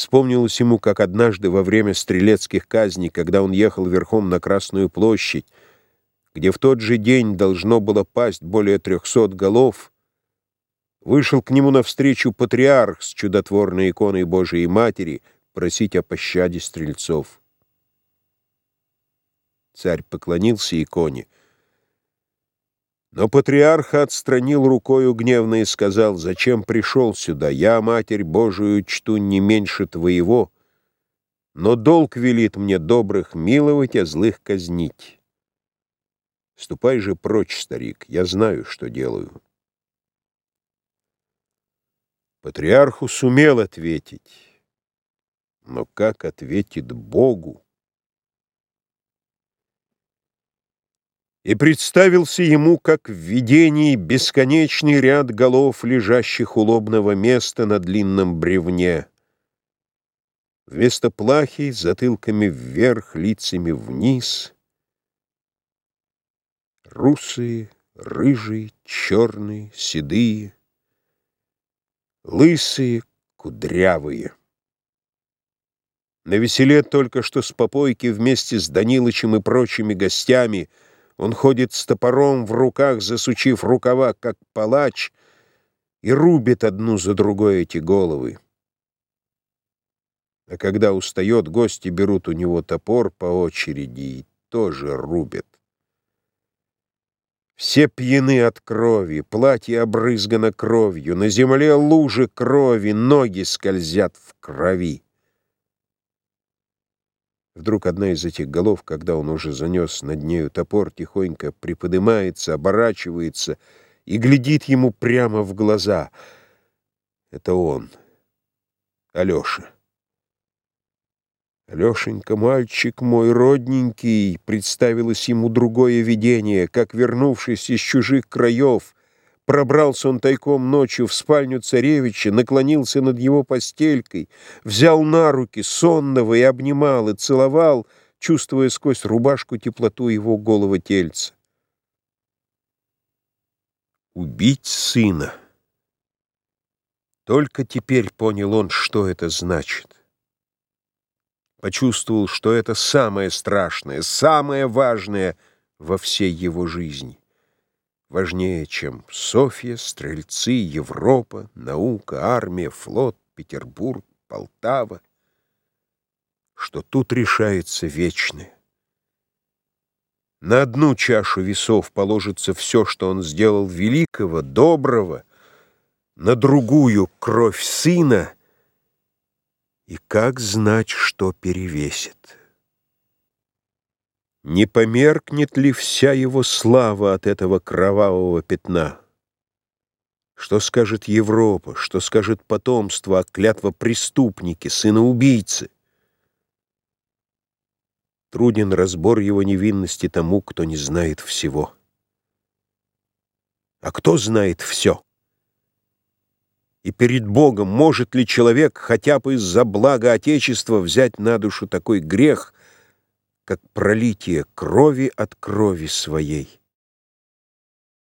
Вспомнилось ему, как однажды во время стрелецких казней, когда он ехал верхом на Красную площадь, где в тот же день должно было пасть более трехсот голов, вышел к нему навстречу патриарх с чудотворной иконой Божией Матери просить о пощаде стрельцов. Царь поклонился иконе, но патриарха отстранил рукою гневно и сказал, «Зачем пришел сюда? Я, Матерь Божию, чту не меньше твоего, но долг велит мне добрых миловать, а злых казнить». Ступай же прочь, старик, я знаю, что делаю. Патриарху сумел ответить, но как ответит Богу? И представился ему, как в видении, бесконечный ряд голов, лежащих у лобного места на длинном бревне. Вместо плахи затылками вверх, лицами вниз — Русые, рыжие, черные, седые, Лысые, кудрявые. На веселе только что с попойки вместе с Данилычем и прочими гостями Он ходит с топором в руках, засучив рукава, как палач, И рубит одну за другой эти головы. А когда устает, гости берут у него топор по очереди и тоже рубят. Все пьяны от крови, платье обрызгано кровью, на земле лужи крови, ноги скользят в крови. Вдруг одна из этих голов, когда он уже занес над нею топор, тихонько приподнимается, оборачивается и глядит ему прямо в глаза. Это он, Алеша. Лешенька, мальчик мой родненький, представилось ему другое видение, как, вернувшись из чужих краев, пробрался он тайком ночью в спальню царевича, наклонился над его постелькой, взял на руки сонного и обнимал, и целовал, чувствуя сквозь рубашку теплоту его голого тельца. Убить сына. Только теперь понял он, что это значит почувствовал, что это самое страшное, самое важное во всей его жизни. Важнее, чем Софья, Стрельцы, Европа, наука, армия, флот, Петербург, Полтава, что тут решается вечное. На одну чашу весов положится все, что он сделал великого, доброго, на другую — кровь сына — и как знать, что перевесит? Не померкнет ли вся его слава от этого кровавого пятна? Что скажет Европа, что скажет потомство о клятва преступники, сына убийцы? Труден разбор его невинности тому, кто не знает всего. А кто знает все? И перед Богом может ли человек хотя бы из-за блага Отечества взять на душу такой грех, как пролитие крови от крови своей?